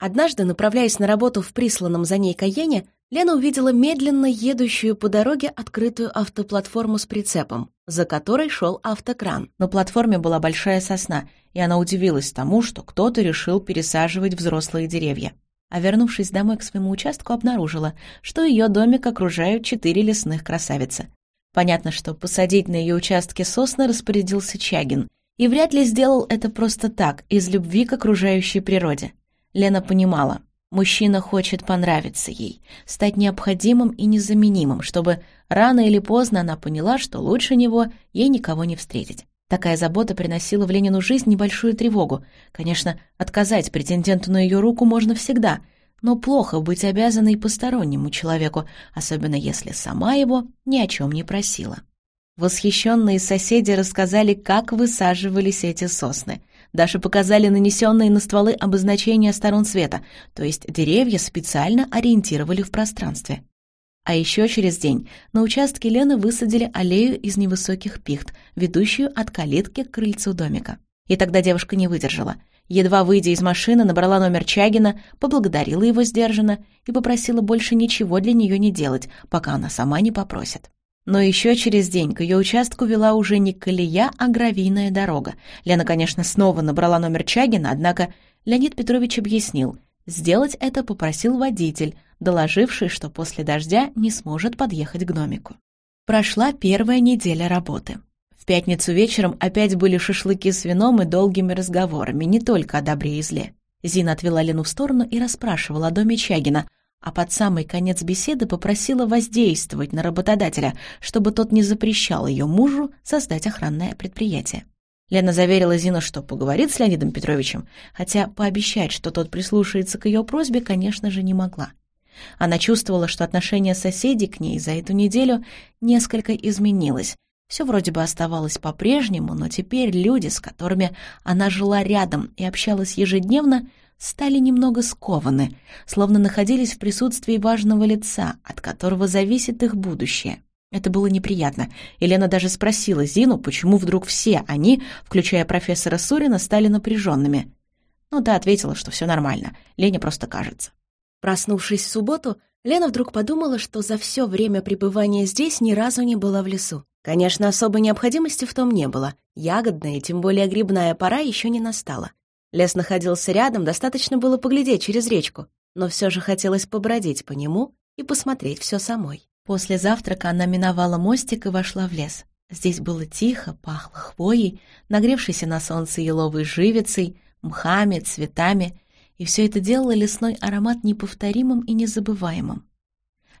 Однажды, направляясь на работу в присланном за ней Каене, Лена увидела медленно едущую по дороге открытую автоплатформу с прицепом, за которой шел автокран. На платформе была большая сосна, и она удивилась тому, что кто-то решил пересаживать взрослые деревья. А вернувшись домой к своему участку, обнаружила, что ее домик окружают четыре лесных красавицы. Понятно, что посадить на ее участке сосны распорядился Чагин, и вряд ли сделал это просто так, из любви к окружающей природе. Лена понимала, мужчина хочет понравиться ей, стать необходимым и незаменимым, чтобы рано или поздно она поняла, что лучше него ей никого не встретить. Такая забота приносила в Ленину жизнь небольшую тревогу. Конечно, отказать претенденту на ее руку можно всегда, но плохо быть обязанной постороннему человеку, особенно если сама его ни о чем не просила. Восхищенные соседи рассказали, как высаживались эти сосны. Даже показали нанесенные на стволы обозначения сторон света, то есть деревья специально ориентировали в пространстве. А еще через день на участке Лены высадили аллею из невысоких пихт, ведущую от калитки к крыльцу домика. И тогда девушка не выдержала. Едва выйдя из машины, набрала номер Чагина, поблагодарила его сдержанно и попросила больше ничего для нее не делать, пока она сама не попросит. Но еще через день к ее участку вела уже не колея, а гравийная дорога. Лена, конечно, снова набрала номер Чагина, однако Леонид Петрович объяснил, сделать это попросил водитель, доложивший, что после дождя не сможет подъехать к домику. Прошла первая неделя работы. В пятницу вечером опять были шашлыки с вином и долгими разговорами, не только о добре и зле. Зина отвела Лену в сторону и расспрашивала о доме Чагина, а под самый конец беседы попросила воздействовать на работодателя, чтобы тот не запрещал ее мужу создать охранное предприятие. Лена заверила Зину, что поговорит с Леонидом Петровичем, хотя пообещать, что тот прислушается к ее просьбе, конечно же, не могла. Она чувствовала, что отношение соседей к ней за эту неделю несколько изменилось. Все вроде бы оставалось по-прежнему, но теперь люди, с которыми она жила рядом и общалась ежедневно, стали немного скованы, словно находились в присутствии важного лица, от которого зависит их будущее. Это было неприятно. Елена даже спросила Зину, почему вдруг все они, включая профессора Сурина, стали напряженными. Ну да, ответила, что все нормально, Лене просто кажется. Проснувшись в субботу, Лена вдруг подумала, что за все время пребывания здесь ни разу не была в лесу. Конечно, особой необходимости в том не было. Ягодная, тем более грибная пора еще не настала. Лес находился рядом, достаточно было поглядеть через речку, но все же хотелось побродить по нему и посмотреть все самой. После завтрака она миновала мостик и вошла в лес. Здесь было тихо, пахло хвоей, нагревшейся на солнце еловой живицей, мхами, цветами, и все это делало лесной аромат неповторимым и незабываемым.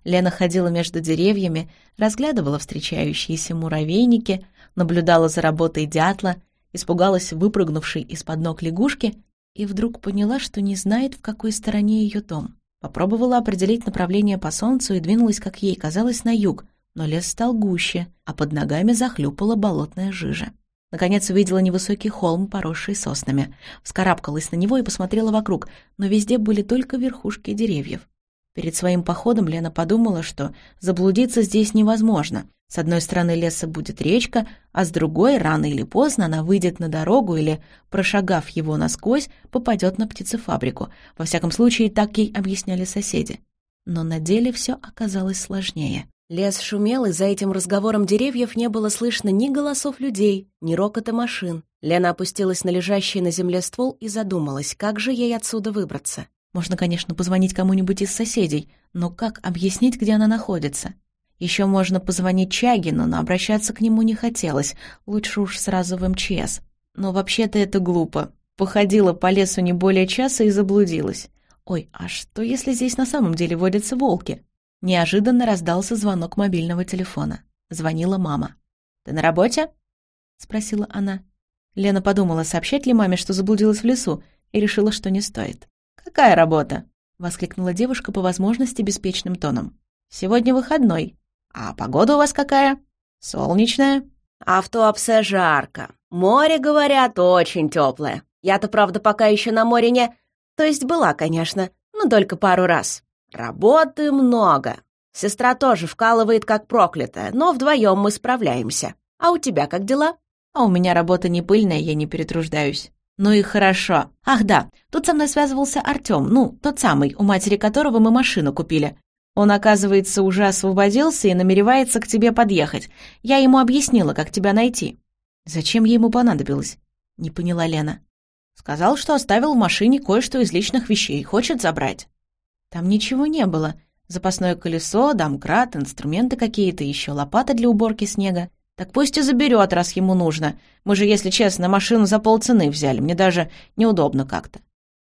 Лена ходила между деревьями, разглядывала встречающиеся муравейники, наблюдала за работой дятла — испугалась выпрыгнувшей из-под ног лягушки и вдруг поняла, что не знает, в какой стороне ее дом. Попробовала определить направление по солнцу и двинулась, как ей казалось, на юг, но лес стал гуще, а под ногами захлюпала болотная жижа. Наконец увидела невысокий холм, поросший соснами. Вскарабкалась на него и посмотрела вокруг, но везде были только верхушки деревьев. Перед своим походом Лена подумала, что заблудиться здесь невозможно. С одной стороны леса будет речка, а с другой, рано или поздно, она выйдет на дорогу или, прошагав его насквозь, попадет на птицефабрику. Во всяком случае, так ей объясняли соседи. Но на деле все оказалось сложнее. Лес шумел, и за этим разговором деревьев не было слышно ни голосов людей, ни рокота машин. Лена опустилась на лежащий на земле ствол и задумалась, как же ей отсюда выбраться. Можно, конечно, позвонить кому-нибудь из соседей, но как объяснить, где она находится? Еще можно позвонить Чагину, но обращаться к нему не хотелось, лучше уж сразу в МЧС. Но вообще-то это глупо. Походила по лесу не более часа и заблудилась. Ой, а что, если здесь на самом деле водятся волки? Неожиданно раздался звонок мобильного телефона. Звонила мама. «Ты на работе?» — спросила она. Лена подумала, сообщать ли маме, что заблудилась в лесу, и решила, что не стоит. «Какая работа?» — воскликнула девушка по возможности беспечным тоном. «Сегодня выходной. А погода у вас какая? Солнечная?» «А в Туапсе жарко. Море, говорят, очень теплое. Я-то, правда, пока еще на море не... То есть была, конечно, но только пару раз. Работы много. Сестра тоже вкалывает как проклятая, но вдвоем мы справляемся. А у тебя как дела?» «А у меня работа не пыльная, я не перетруждаюсь. «Ну и хорошо. Ах да, тут со мной связывался Артём, ну, тот самый, у матери которого мы машину купили. Он, оказывается, уже освободился и намеревается к тебе подъехать. Я ему объяснила, как тебя найти». «Зачем ему понадобилось?» — не поняла Лена. «Сказал, что оставил в машине кое-что из личных вещей, хочет забрать». «Там ничего не было. Запасное колесо, домкрат, инструменты какие-то, еще лопата для уборки снега. Так пусть и заберет, раз ему нужно. Мы же, если честно, машину за полцены взяли. Мне даже неудобно как-то».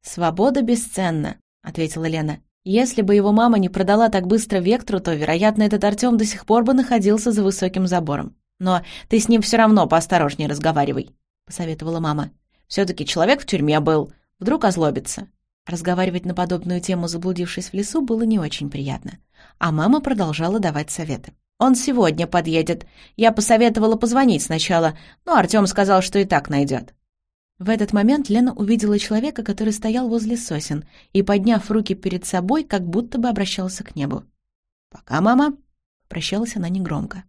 «Свобода бесценна», — ответила Лена. «Если бы его мама не продала так быстро Вектру, то, вероятно, этот Артем до сих пор бы находился за высоким забором. Но ты с ним все равно поосторожнее разговаривай», — посоветовала мама. «Все-таки человек в тюрьме был. Вдруг озлобится». Разговаривать на подобную тему, заблудившись в лесу, было не очень приятно. А мама продолжала давать советы. Он сегодня подъедет. Я посоветовала позвонить сначала, но Артём сказал, что и так найдет. В этот момент Лена увидела человека, который стоял возле сосен и, подняв руки перед собой, как будто бы обращался к небу. «Пока, мама!» — прощалась она негромко.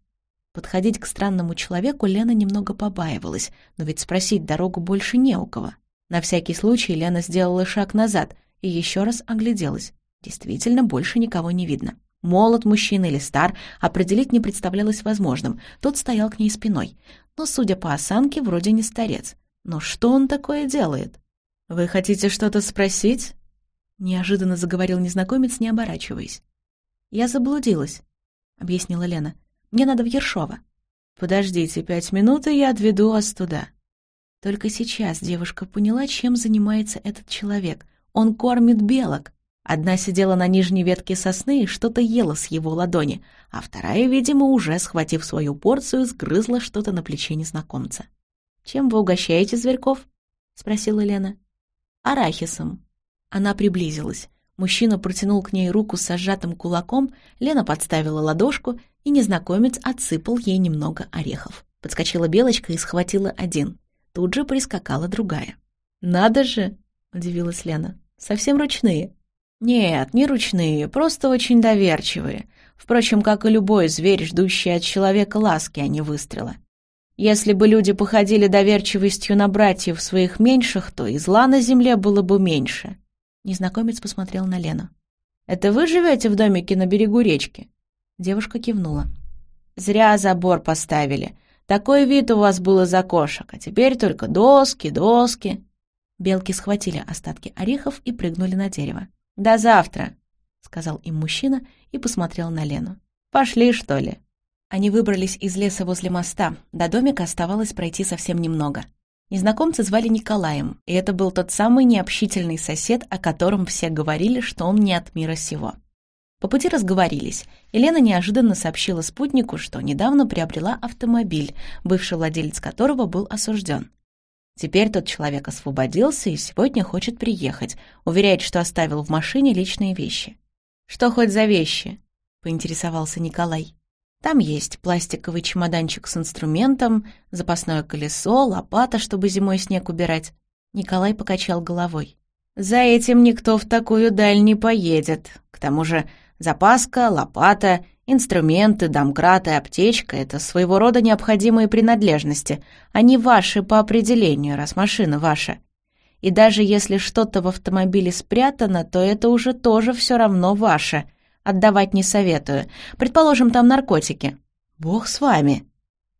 Подходить к странному человеку Лена немного побаивалась, но ведь спросить дорогу больше не у кого. На всякий случай Лена сделала шаг назад и еще раз огляделась. Действительно, больше никого не видно. Молод мужчина или стар, определить не представлялось возможным. Тот стоял к ней спиной. Но, судя по осанке, вроде не старец. Но что он такое делает? «Вы хотите что-то спросить?» Неожиданно заговорил незнакомец, не оборачиваясь. «Я заблудилась», — объяснила Лена. «Мне надо в Ершово». «Подождите пять минут, и я отведу вас туда». Только сейчас девушка поняла, чем занимается этот человек. Он кормит белок. Одна сидела на нижней ветке сосны и что-то ела с его ладони, а вторая, видимо, уже, схватив свою порцию, сгрызла что-то на плече незнакомца. «Чем вы угощаете зверьков?» — спросила Лена. «Арахисом». Она приблизилась. Мужчина протянул к ней руку с сжатым кулаком, Лена подставила ладошку, и незнакомец отсыпал ей немного орехов. Подскочила белочка и схватила один. Тут же прискакала другая. «Надо же!» — удивилась Лена. «Совсем ручные». «Нет, не ручные, просто очень доверчивые. Впрочем, как и любой зверь, ждущий от человека ласки, а не выстрела. Если бы люди походили доверчивостью на братьев своих меньших, то и зла на земле было бы меньше». Незнакомец посмотрел на Лену. «Это вы живете в домике на берегу речки?» Девушка кивнула. «Зря забор поставили. Такой вид у вас был из окошек, а теперь только доски, доски». Белки схватили остатки орехов и прыгнули на дерево. «До завтра», — сказал им мужчина и посмотрел на Лену. «Пошли, что ли?» Они выбрались из леса возле моста. До домика оставалось пройти совсем немного. Незнакомца звали Николаем, и это был тот самый необщительный сосед, о котором все говорили, что он не от мира сего. По пути разговорились. Елена неожиданно сообщила спутнику, что недавно приобрела автомобиль, бывший владелец которого был осужден. Теперь тот человек освободился и сегодня хочет приехать. Уверяет, что оставил в машине личные вещи. «Что хоть за вещи?» — поинтересовался Николай. «Там есть пластиковый чемоданчик с инструментом, запасное колесо, лопата, чтобы зимой снег убирать». Николай покачал головой. «За этим никто в такую даль не поедет. К тому же запаска, лопата Инструменты, домкрат и аптечка — это своего рода необходимые принадлежности. Они ваши по определению, раз машина ваша. И даже если что-то в автомобиле спрятано, то это уже тоже все равно ваше. Отдавать не советую. Предположим, там наркотики. Бог с вами.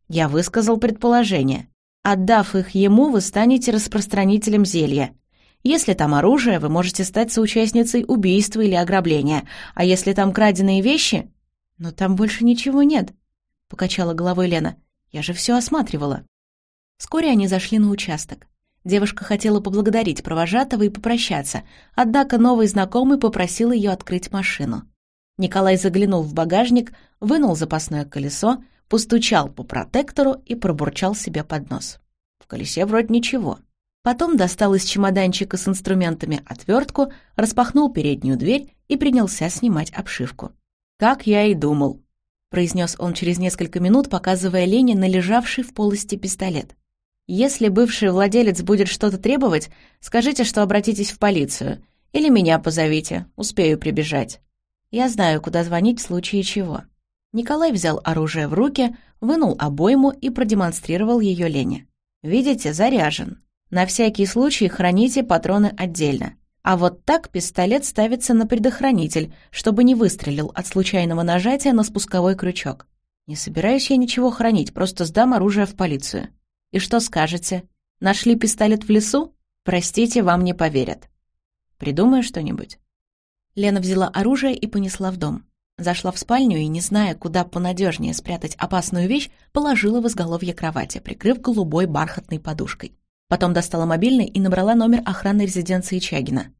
Я высказал предположение. Отдав их ему, вы станете распространителем зелья. Если там оружие, вы можете стать соучастницей убийства или ограбления. А если там краденые вещи, «Но там больше ничего нет», — покачала головой Лена. «Я же все осматривала». Вскоре они зашли на участок. Девушка хотела поблагодарить провожатого и попрощаться, однако новый знакомый попросил ее открыть машину. Николай заглянул в багажник, вынул запасное колесо, постучал по протектору и пробурчал себе под нос. В колесе вроде ничего. Потом достал из чемоданчика с инструментами отвертку, распахнул переднюю дверь и принялся снимать обшивку. «Как я и думал», — произнес он через несколько минут, показывая Лене на лежавший в полости пистолет. «Если бывший владелец будет что-то требовать, скажите, что обратитесь в полицию. Или меня позовите, успею прибежать. Я знаю, куда звонить в случае чего». Николай взял оружие в руки, вынул обойму и продемонстрировал ее Лене. «Видите, заряжен. На всякий случай храните патроны отдельно. А вот так пистолет ставится на предохранитель, чтобы не выстрелил от случайного нажатия на спусковой крючок. Не собираюсь я ничего хранить, просто сдам оружие в полицию. И что скажете? Нашли пистолет в лесу? Простите, вам не поверят. Придумаю что-нибудь. Лена взяла оружие и понесла в дом. Зашла в спальню и, не зная, куда понадежнее спрятать опасную вещь, положила в изголовье кровати, прикрыв голубой бархатной подушкой. Потом достала мобильный и набрала номер охраны резиденции Чагина.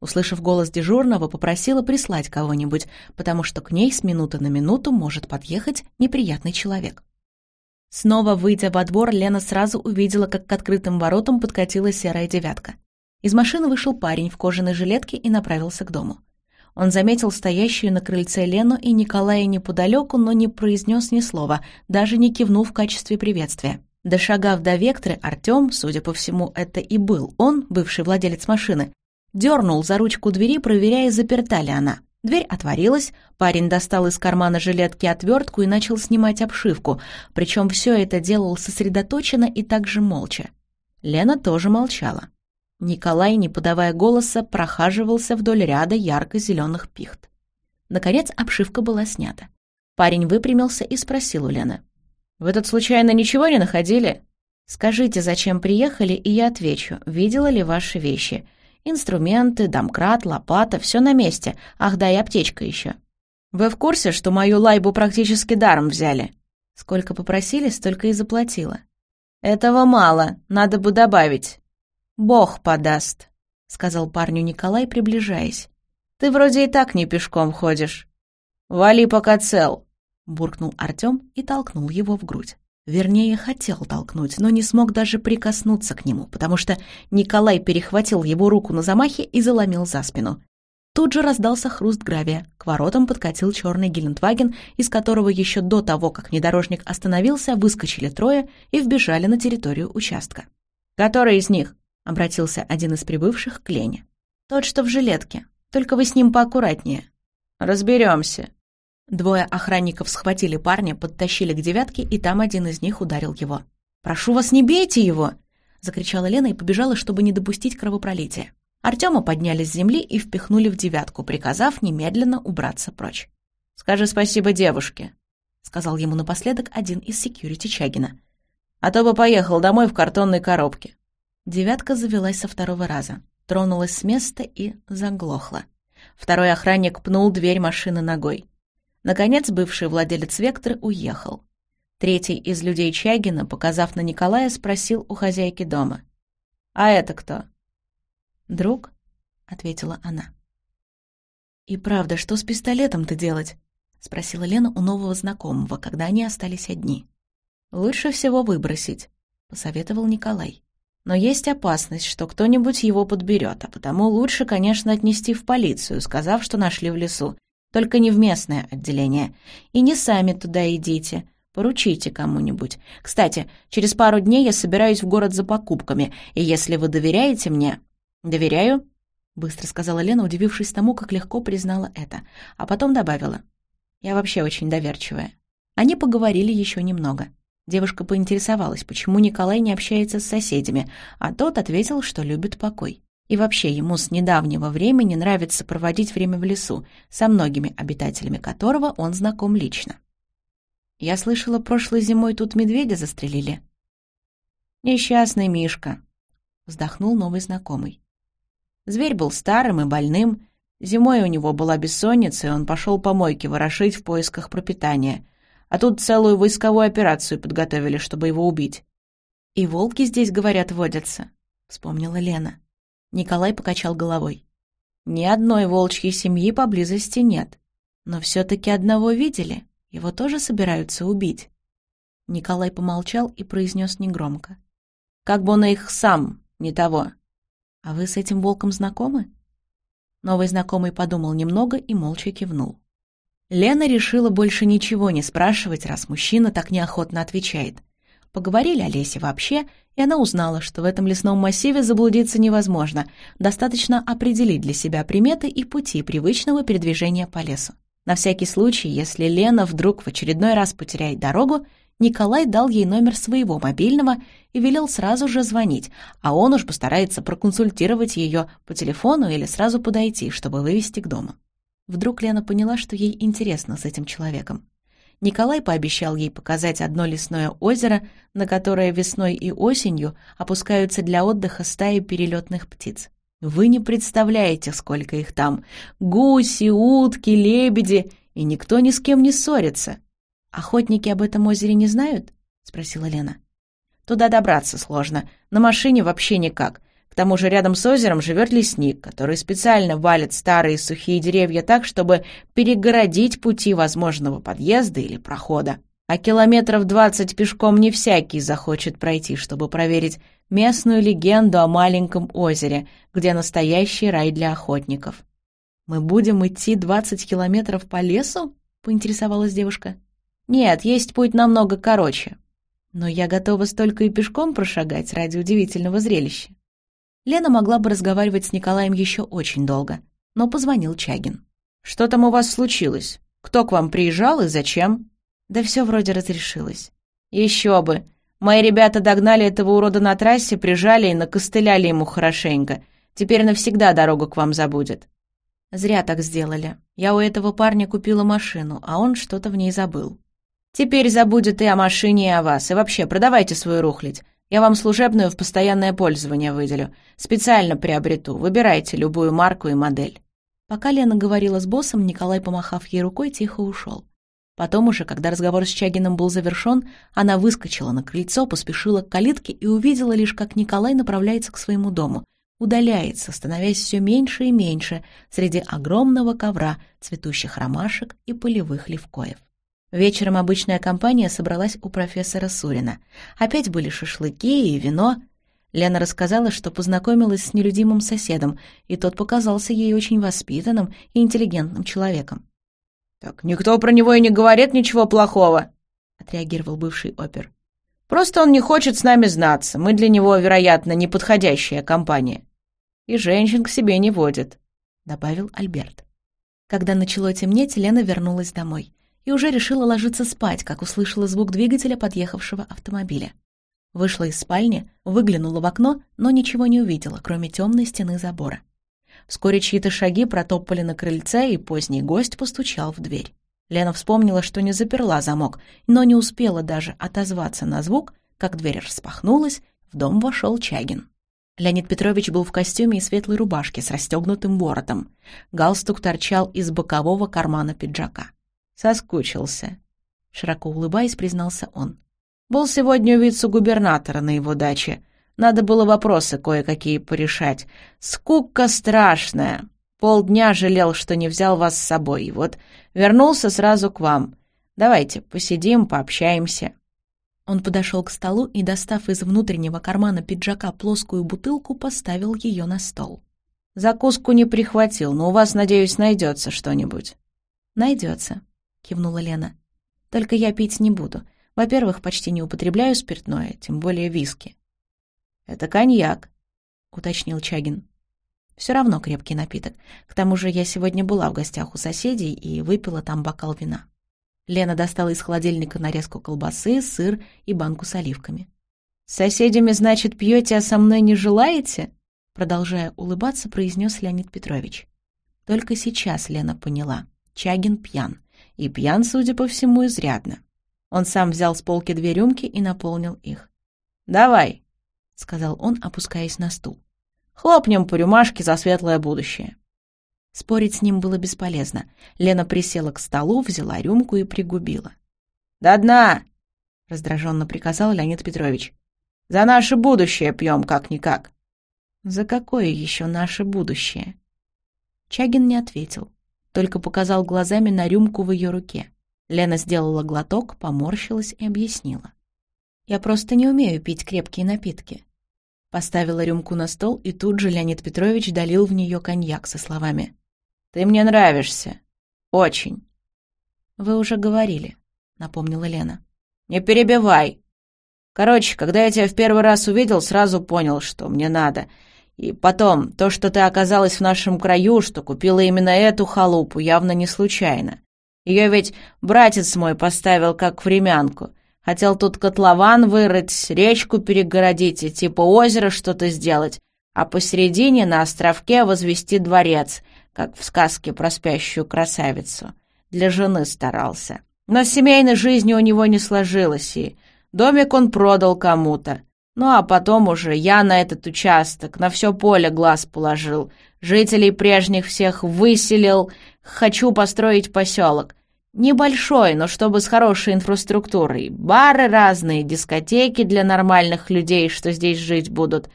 Услышав голос дежурного, попросила прислать кого-нибудь, потому что к ней с минуты на минуту может подъехать неприятный человек. Снова выйдя во двор, Лена сразу увидела, как к открытым воротам подкатила серая девятка. Из машины вышел парень в кожаной жилетке и направился к дому. Он заметил стоящую на крыльце Лену и Николая неподалеку, но не произнес ни слова, даже не кивнул в качестве приветствия. Дошагав до Вектры, Артем, судя по всему, это и был он, бывший владелец машины, дернул за ручку двери, проверяя, заперта ли она. Дверь отворилась, парень достал из кармана жилетки отвертку и начал снимать обшивку, причем все это делал сосредоточенно и также молча. Лена тоже молчала. Николай, не подавая голоса, прохаживался вдоль ряда ярко-зеленых пихт. Наконец обшивка была снята. Парень выпрямился и спросил у Лены. «Вы тут случайно ничего не находили?» «Скажите, зачем приехали, и я отвечу, видела ли ваши вещи. Инструменты, домкрат, лопата, все на месте. Ах да, и аптечка еще. Вы в курсе, что мою лайбу практически даром взяли? Сколько попросили, столько и заплатила. Этого мало, надо бы добавить. Бог подаст, сказал парню Николай, приближаясь. Ты вроде и так не пешком ходишь. Вали пока цел, буркнул Артем и толкнул его в грудь. Вернее, хотел толкнуть, но не смог даже прикоснуться к нему, потому что Николай перехватил его руку на замахе и заломил за спину. Тут же раздался хруст гравия. К воротам подкатил черный Гелендваген, из которого еще до того, как внедорожник остановился, выскочили трое и вбежали на территорию участка. «Который из них?» — обратился один из прибывших к Лене. «Тот, что в жилетке. Только вы с ним поаккуратнее». «Разберемся», Двое охранников схватили парня, подтащили к девятке, и там один из них ударил его. «Прошу вас, не бейте его!» — закричала Лена и побежала, чтобы не допустить кровопролития. Артема подняли с земли и впихнули в девятку, приказав немедленно убраться прочь. «Скажи спасибо девушке», — сказал ему напоследок один из секьюрити Чагина. «А то бы поехал домой в картонной коробке». Девятка завелась со второго раза, тронулась с места и заглохла. Второй охранник пнул дверь машины ногой. Наконец, бывший владелец «Вектор» уехал. Третий из людей Чагина, показав на Николая, спросил у хозяйки дома. «А это кто?» «Друг», — ответила она. «И правда, что с пистолетом-то делать?» — спросила Лена у нового знакомого, когда они остались одни. «Лучше всего выбросить», — посоветовал Николай. «Но есть опасность, что кто-нибудь его подберет, а потому лучше, конечно, отнести в полицию, сказав, что нашли в лесу, только не в местное отделение. И не сами туда идите. Поручите кому-нибудь. Кстати, через пару дней я собираюсь в город за покупками, и если вы доверяете мне...» «Доверяю», — быстро сказала Лена, удивившись тому, как легко признала это, а потом добавила. «Я вообще очень доверчивая». Они поговорили еще немного. Девушка поинтересовалась, почему Николай не общается с соседями, а тот ответил, что любит покой. И вообще ему с недавнего времени нравится проводить время в лесу, со многими обитателями которого он знаком лично. Я слышала, прошлой зимой тут медведя застрелили. «Несчастный Мишка», — вздохнул новый знакомый. Зверь был старым и больным, зимой у него была бессонница, и он пошел помойки ворошить в поисках пропитания, а тут целую войсковую операцию подготовили, чтобы его убить. «И волки здесь, говорят, водятся», — вспомнила Лена. Николай покачал головой. Ни одной волчьей семьи поблизости нет. Но все-таки одного видели. Его тоже собираются убить. Николай помолчал и произнес негромко. Как бы он их сам, не того. А вы с этим волком знакомы? Новый знакомый подумал немного и молча кивнул. Лена решила больше ничего не спрашивать, раз мужчина так неохотно отвечает. Поговорили о лесе вообще, и она узнала, что в этом лесном массиве заблудиться невозможно, достаточно определить для себя приметы и пути привычного передвижения по лесу. На всякий случай, если Лена вдруг в очередной раз потеряет дорогу, Николай дал ей номер своего мобильного и велел сразу же звонить, а он уж постарается проконсультировать ее по телефону или сразу подойти, чтобы вывести к дому. Вдруг Лена поняла, что ей интересно с этим человеком. Николай пообещал ей показать одно лесное озеро, на которое весной и осенью опускаются для отдыха стаи перелетных птиц. Вы не представляете, сколько их там. Гуси, утки, лебеди, и никто ни с кем не ссорится. Охотники об этом озере не знают? Спросила Лена. Туда добраться сложно, на машине вообще никак. Тому же рядом с озером живет лесник, который специально валит старые сухие деревья так, чтобы перегородить пути возможного подъезда или прохода. А километров двадцать пешком не всякий захочет пройти, чтобы проверить местную легенду о маленьком озере, где настоящий рай для охотников. «Мы будем идти двадцать километров по лесу?» — поинтересовалась девушка. «Нет, есть путь намного короче. Но я готова столько и пешком прошагать ради удивительного зрелища». Лена могла бы разговаривать с Николаем еще очень долго, но позвонил Чагин. «Что там у вас случилось? Кто к вам приезжал и зачем?» Да все вроде разрешилось. Еще бы. Мои ребята догнали этого урода на трассе, прижали и накостыляли ему хорошенько. Теперь навсегда дорогу к вам забудет. Зря так сделали. Я у этого парня купила машину, а он что-то в ней забыл. Теперь забудет и о машине, и о вас. И вообще, продавайте свою рухлядь. Я вам служебную в постоянное пользование выделю. Специально приобрету. Выбирайте любую марку и модель». Пока Лена говорила с боссом, Николай, помахав ей рукой, тихо ушел. Потом уже, когда разговор с Чагиным был завершен, она выскочила на крыльцо, поспешила к калитке и увидела лишь, как Николай направляется к своему дому, удаляется, становясь все меньше и меньше среди огромного ковра цветущих ромашек и полевых левкоев. Вечером обычная компания собралась у профессора Сурина. Опять были шашлыки и вино. Лена рассказала, что познакомилась с нелюдимым соседом, и тот показался ей очень воспитанным и интеллигентным человеком. «Так никто про него и не говорит ничего плохого», — отреагировал бывший опер. «Просто он не хочет с нами знаться. Мы для него, вероятно, неподходящая компания. И женщин к себе не водит», — добавил Альберт. Когда начало темнеть, Лена вернулась домой и уже решила ложиться спать, как услышала звук двигателя подъехавшего автомобиля. Вышла из спальни, выглянула в окно, но ничего не увидела, кроме темной стены забора. Вскоре чьи-то шаги протопали на крыльце, и поздний гость постучал в дверь. Лена вспомнила, что не заперла замок, но не успела даже отозваться на звук, как дверь распахнулась, в дом вошел Чагин. Леонид Петрович был в костюме и светлой рубашке с расстегнутым воротом. Галстук торчал из бокового кармана пиджака. «Соскучился», — широко улыбаясь, признался он. «Был сегодня у вице-губернатора на его даче. Надо было вопросы кое-какие порешать. Скука страшная. Полдня жалел, что не взял вас с собой. И вот вернулся сразу к вам. Давайте посидим, пообщаемся». Он подошел к столу и, достав из внутреннего кармана пиджака плоскую бутылку, поставил ее на стол. «Закуску не прихватил, но у вас, надеюсь, найдется что-нибудь». «Найдется», — кивнула Лена. «Только я пить не буду. Во-первых, почти не употребляю спиртное, тем более виски. «Это коньяк», — уточнил Чагин. Все равно крепкий напиток. К тому же я сегодня была в гостях у соседей и выпила там бокал вина. Лена достала из холодильника нарезку колбасы, сыр и банку с оливками. «С соседями, значит, пьете, а со мной не желаете?» Продолжая улыбаться, произнес Леонид Петрович. Только сейчас Лена поняла. Чагин пьян. И пьян, судя по всему, изрядно. Он сам взял с полки две рюмки и наполнил их. «Давай, — сказал он, опускаясь на стул. «Хлопнем по рюмашке за светлое будущее». Спорить с ним было бесполезно. Лена присела к столу, взяла рюмку и пригубила. «До дна!» — раздраженно приказал Леонид Петрович. «За наше будущее пьем как-никак». «За какое еще наше будущее?» Чагин не ответил, только показал глазами на рюмку в ее руке. Лена сделала глоток, поморщилась и объяснила. «Я просто не умею пить крепкие напитки. Поставила рюмку на стол, и тут же Леонид Петрович долил в нее коньяк со словами. «Ты мне нравишься. Очень». «Вы уже говорили», — напомнила Лена. «Не перебивай. Короче, когда я тебя в первый раз увидел, сразу понял, что мне надо. И потом, то, что ты оказалась в нашем краю, что купила именно эту халупу, явно не случайно. Ее ведь братец мой поставил как времянку. Хотел тут котлован вырыть, речку перегородить и типа озера что-то сделать, а посередине на островке возвести дворец, как в сказке про спящую красавицу. Для жены старался. Но с семейной жизнью у него не сложилось, и домик он продал кому-то. Ну а потом уже я на этот участок, на все поле глаз положил, жителей прежних всех выселил, хочу построить поселок. Небольшой, но чтобы с хорошей инфраструктурой. Бары разные, дискотеки для нормальных людей, что здесь жить будут.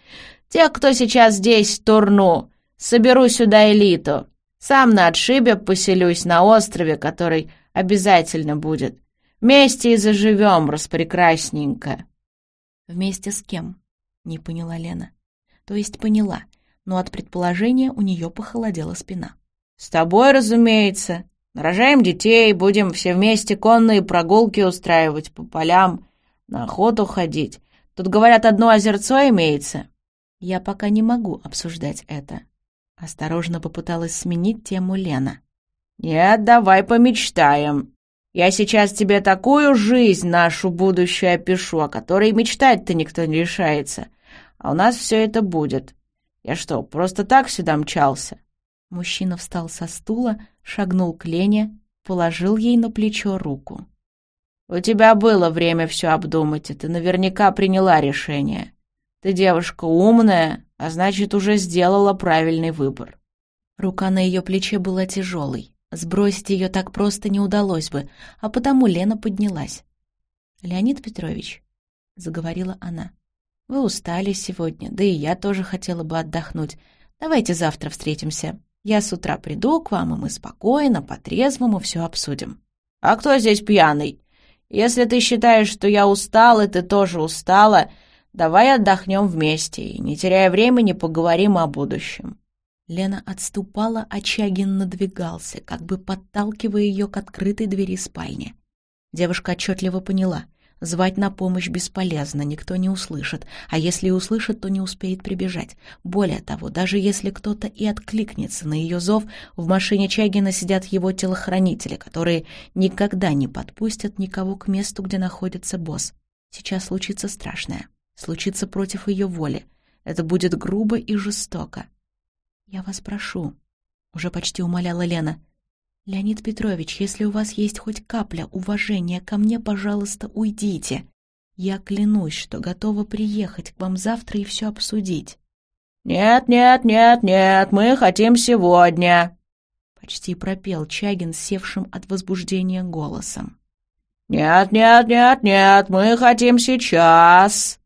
Те, кто сейчас здесь, турну. Соберу сюда элиту. Сам на отшибе поселюсь на острове, который обязательно будет. Вместе и заживем, распрекрасненько. Вместе с кем? Не поняла Лена. То есть поняла, но от предположения у нее похолодела спина. С тобой, разумеется. Нарожаем детей, будем все вместе конные прогулки устраивать по полям, на охоту ходить. Тут, говорят, одно озерцо имеется. Я пока не могу обсуждать это. Осторожно попыталась сменить тему Лена. Нет, давай помечтаем. Я сейчас тебе такую жизнь нашу будущую опишу, о которой мечтать-то никто не решается. А у нас все это будет. Я что, просто так сюда мчался? Мужчина встал со стула, шагнул к Лене, положил ей на плечо руку. «У тебя было время все обдумать, и ты наверняка приняла решение. Ты девушка умная, а значит, уже сделала правильный выбор». Рука на ее плече была тяжелой. Сбросить ее так просто не удалось бы, а потому Лена поднялась. «Леонид Петрович», — заговорила она, — «вы устали сегодня, да и я тоже хотела бы отдохнуть. Давайте завтра встретимся. Я с утра приду к вам, и мы спокойно, по-трезвому все обсудим». «А кто здесь пьяный? Если ты считаешь, что я устала, и ты тоже устала, давай отдохнем вместе и, не теряя времени, поговорим о будущем». Лена отступала, а Чагин надвигался, как бы подталкивая ее к открытой двери спальни. Девушка отчетливо поняла — Звать на помощь бесполезно, никто не услышит, а если и услышит, то не успеет прибежать. Более того, даже если кто-то и откликнется на ее зов, в машине Чагина сидят его телохранители, которые никогда не подпустят никого к месту, где находится босс. Сейчас случится страшное. Случится против ее воли. Это будет грубо и жестоко. «Я вас прошу», — уже почти умоляла Лена, — «Леонид Петрович, если у вас есть хоть капля уважения ко мне, пожалуйста, уйдите. Я клянусь, что готова приехать к вам завтра и все обсудить». «Нет, нет, нет, нет, мы хотим сегодня», — почти пропел Чагин, севшим от возбуждения голосом. «Нет, нет, нет, нет, мы хотим сейчас!»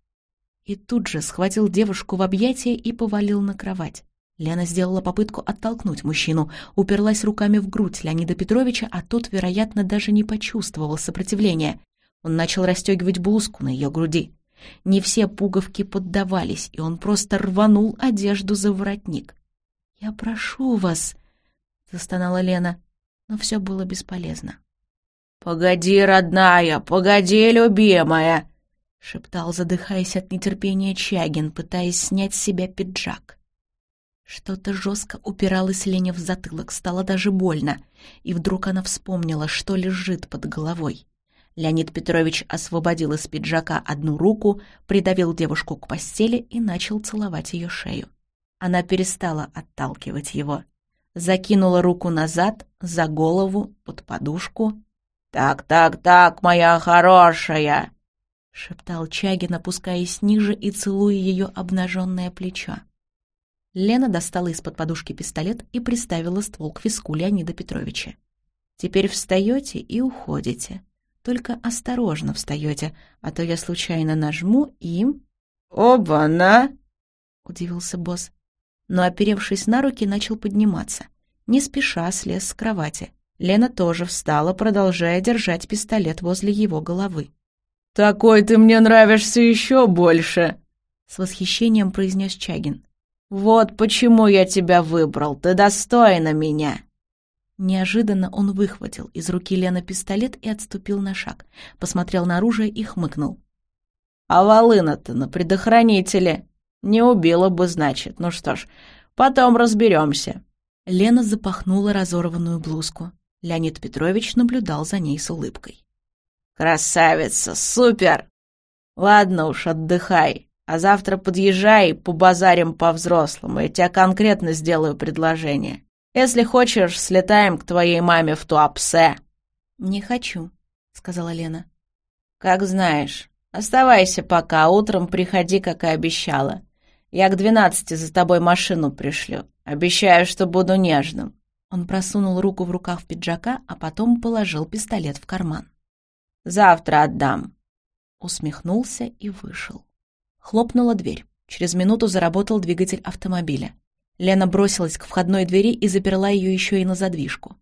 И тут же схватил девушку в объятия и повалил на кровать. Лена сделала попытку оттолкнуть мужчину, уперлась руками в грудь Леонида Петровича, а тот, вероятно, даже не почувствовал сопротивления. Он начал расстегивать блузку на ее груди. Не все пуговки поддавались, и он просто рванул одежду за воротник. «Я прошу вас», — застонала Лена, но все было бесполезно. «Погоди, родная, погоди, любимая!» — шептал, задыхаясь от нетерпения Чагин, пытаясь снять с себя пиджак. Что-то жестко упиралось Лене в затылок, стало даже больно, и вдруг она вспомнила, что лежит под головой. Леонид Петрович освободил из пиджака одну руку, придавил девушку к постели и начал целовать ее шею. Она перестала отталкивать его. Закинула руку назад, за голову, под подушку. «Так, так, так, моя хорошая!» — шептал Чагин, опускаясь ниже и целуя ее обнаженное плечо. Лена достала из-под подушки пистолет и приставила ствол к виску Леонида Петровича. «Теперь встаете и уходите. Только осторожно встаете, а то я случайно нажму и...» «Оба-на!» — удивился босс. Но, оперевшись на руки, начал подниматься. Не спеша слез с кровати. Лена тоже встала, продолжая держать пистолет возле его головы. «Такой ты мне нравишься еще больше!» С восхищением произнес Чагин. «Вот почему я тебя выбрал, ты достойна меня!» Неожиданно он выхватил из руки Лены пистолет и отступил на шаг, посмотрел на оружие и хмыкнул. «А волына-то на предохранителе! Не убила бы, значит. Ну что ж, потом разберемся. Лена запахнула разорванную блузку. Леонид Петрович наблюдал за ней с улыбкой. «Красавица! Супер! Ладно уж, отдыхай. А завтра подъезжай, побазарим по-взрослому. Я тебе конкретно сделаю предложение. Если хочешь, слетаем к твоей маме в Туапсе». «Не хочу», — сказала Лена. «Как знаешь. Оставайся пока, утром приходи, как и обещала. Я к двенадцати за тобой машину пришлю. Обещаю, что буду нежным». Он просунул руку в рукав пиджака, а потом положил пистолет в карман. «Завтра отдам». Усмехнулся и вышел. Хлопнула дверь. Через минуту заработал двигатель автомобиля. Лена бросилась к входной двери и заперла ее еще и на задвижку.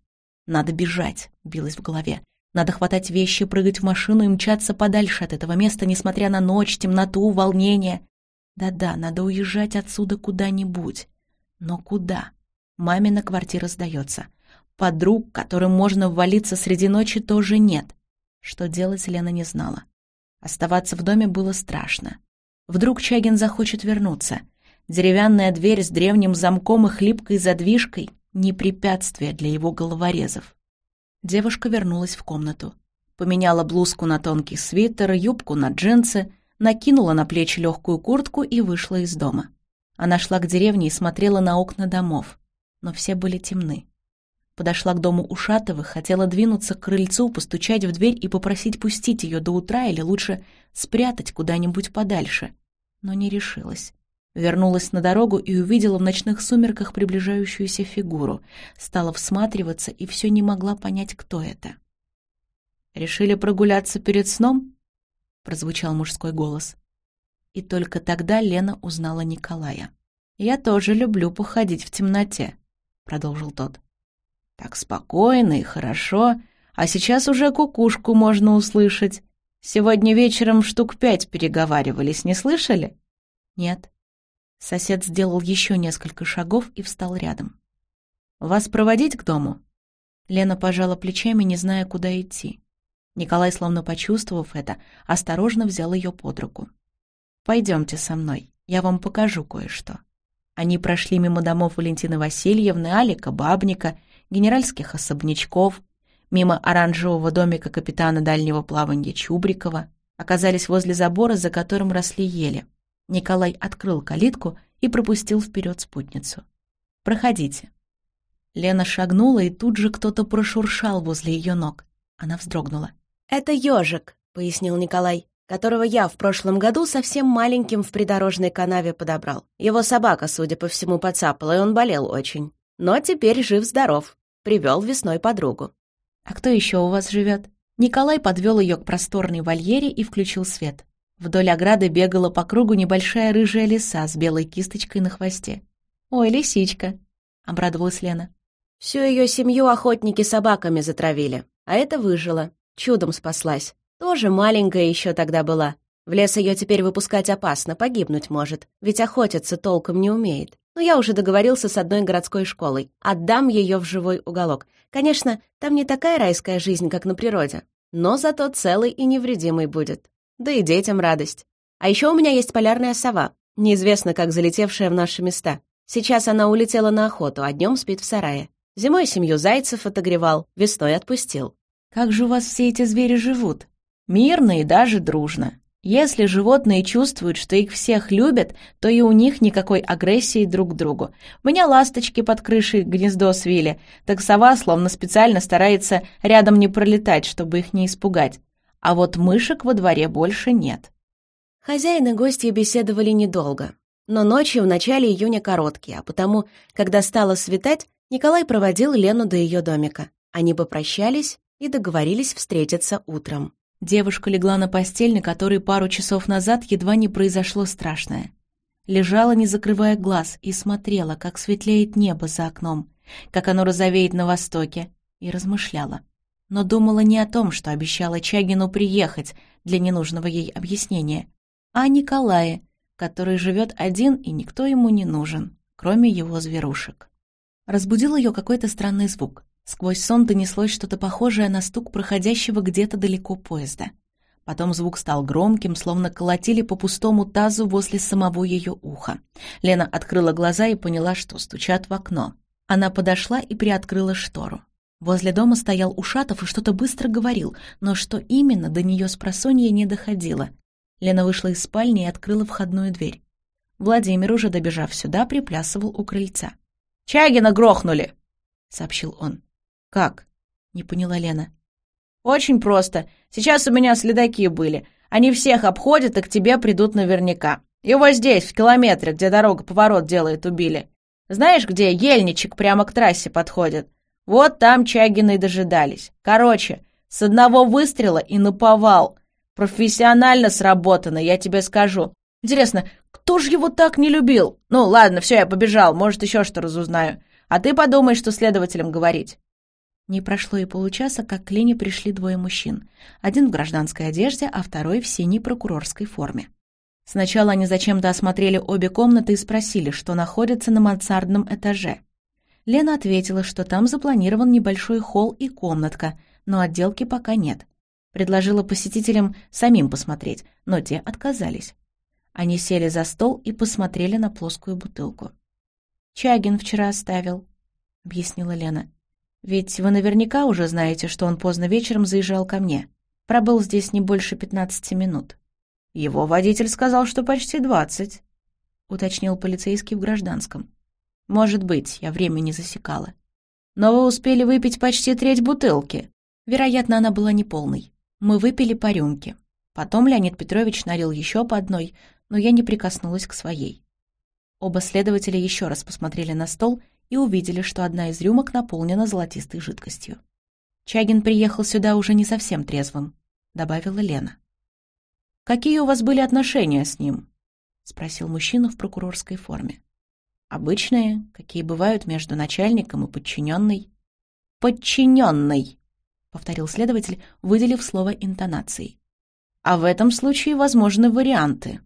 «Надо бежать», — билась в голове. «Надо хватать вещи, прыгать в машину и мчаться подальше от этого места, несмотря на ночь, темноту, волнение. Да-да, надо уезжать отсюда куда-нибудь. Но куда? Мамина квартира сдается. Подруг, которым можно ввалиться среди ночи, тоже нет. Что делать, Лена не знала. Оставаться в доме было страшно. Вдруг Чагин захочет вернуться. Деревянная дверь с древним замком и хлипкой задвижкой — не препятствие для его головорезов. Девушка вернулась в комнату. Поменяла блузку на тонкий свитер, юбку на джинсы, накинула на плечи легкую куртку и вышла из дома. Она шла к деревне и смотрела на окна домов, но все были темны. Подошла к дому Ушатовых, хотела двинуться к крыльцу, постучать в дверь и попросить пустить ее до утра или лучше спрятать куда-нибудь подальше. Но не решилась. Вернулась на дорогу и увидела в ночных сумерках приближающуюся фигуру. Стала всматриваться и все не могла понять, кто это. «Решили прогуляться перед сном?» — прозвучал мужской голос. И только тогда Лена узнала Николая. «Я тоже люблю походить в темноте», — продолжил тот. Так спокойно и хорошо, а сейчас уже кукушку можно услышать. Сегодня вечером штук пять переговаривались, не слышали? Нет. Сосед сделал еще несколько шагов и встал рядом. «Вас проводить к дому?» Лена пожала плечами, не зная, куда идти. Николай, словно почувствовав это, осторожно взял ее под руку. «Пойдемте со мной, я вам покажу кое-что». Они прошли мимо домов Валентины Васильевны, Алика, Бабника генеральских особнячков, мимо оранжевого домика капитана дальнего плавания Чубрикова, оказались возле забора, за которым росли ели. Николай открыл калитку и пропустил вперед спутницу. «Проходите». Лена шагнула, и тут же кто-то прошуршал возле ее ног. Она вздрогнула. «Это ежик», — пояснил Николай, которого я в прошлом году совсем маленьким в придорожной канаве подобрал. Его собака, судя по всему, подцапала, и он болел очень. Но теперь жив-здоров. Привел весной подругу. «А кто еще у вас живет? Николай подвел ее к просторной вольере и включил свет. Вдоль ограды бегала по кругу небольшая рыжая лиса с белой кисточкой на хвосте. «Ой, лисичка!» — обрадовалась Лена. Всю ее семью охотники собаками затравили, а это выжила, чудом спаслась. Тоже маленькая еще тогда была. В лес ее теперь выпускать опасно, погибнуть может, ведь охотиться толком не умеет. Но я уже договорился с одной городской школой. Отдам ее в живой уголок. Конечно, там не такая райская жизнь, как на природе. Но зато целый и невредимый будет. Да и детям радость. А еще у меня есть полярная сова, неизвестно как залетевшая в наши места. Сейчас она улетела на охоту, а днем спит в сарае. Зимой семью зайцев отогревал, весной отпустил. «Как же у вас все эти звери живут?» «Мирно и даже дружно», если животные чувствуют, что их всех любят, то и у них никакой агрессии друг к другу. У меня ласточки под крышей гнездо свили, так сова словно специально старается рядом не пролетать, чтобы их не испугать. А вот мышек во дворе больше нет. Хозяин и гости беседовали недолго. Но ночи в начале июня короткие, а потому, когда стало светать, Николай проводил Лену до ее домика. Они попрощались и договорились встретиться утром. Девушка легла на постель, на которой пару часов назад едва не произошло страшное. Лежала, не закрывая глаз, и смотрела, как светлеет небо за окном, как оно розовеет на востоке, и размышляла. Но думала не о том, что обещала Чагину приехать для ненужного ей объяснения, а о Николае, который живет один и никто ему не нужен, кроме его зверушек. Разбудил ее какой-то странный звук. Сквозь сон донеслось что-то похожее на стук проходящего где-то далеко поезда. Потом звук стал громким, словно колотили по пустому тазу возле самого ее уха. Лена открыла глаза и поняла, что стучат в окно. Она подошла и приоткрыла штору. Возле дома стоял Ушатов и что-то быстро говорил, но что именно до нее с просонья не доходило. Лена вышла из спальни и открыла входную дверь. Владимир, уже добежав сюда, приплясывал у крыльца. «Чагина грохнули!» — сообщил он. «Как?» — не поняла Лена. «Очень просто. Сейчас у меня следаки были. Они всех обходят и к тебе придут наверняка. Его здесь, в километре, где дорога поворот делает, убили. Знаешь, где ельничек прямо к трассе подходит? Вот там Чагины дожидались. Короче, с одного выстрела и наповал. Профессионально сработано, я тебе скажу. Интересно, кто же его так не любил? Ну, ладно, все, я побежал, может, еще что разузнаю. А ты подумай, что следователям говорить. Не прошло и получаса, как к Лене пришли двое мужчин. Один в гражданской одежде, а второй в синей прокурорской форме. Сначала они зачем-то осмотрели обе комнаты и спросили, что находится на мансардном этаже. Лена ответила, что там запланирован небольшой холл и комнатка, но отделки пока нет. Предложила посетителям самим посмотреть, но те отказались. Они сели за стол и посмотрели на плоскую бутылку. «Чагин вчера оставил», — объяснила Лена. «Ведь вы наверняка уже знаете, что он поздно вечером заезжал ко мне. Пробыл здесь не больше пятнадцати минут». «Его водитель сказал, что почти двадцать», — уточнил полицейский в гражданском. Может быть, я время не засекала. Но вы успели выпить почти треть бутылки. Вероятно, она была неполной. Мы выпили по рюмке. Потом Леонид Петрович налил еще по одной, но я не прикоснулась к своей. Оба следователя еще раз посмотрели на стол и увидели, что одна из рюмок наполнена золотистой жидкостью. «Чагин приехал сюда уже не совсем трезвым», — добавила Лена. «Какие у вас были отношения с ним?» — спросил мужчина в прокурорской форме. Обычные, какие бывают между начальником и подчиненной. «Подчиненной», — повторил следователь, выделив слово интонацией. «А в этом случае возможны варианты.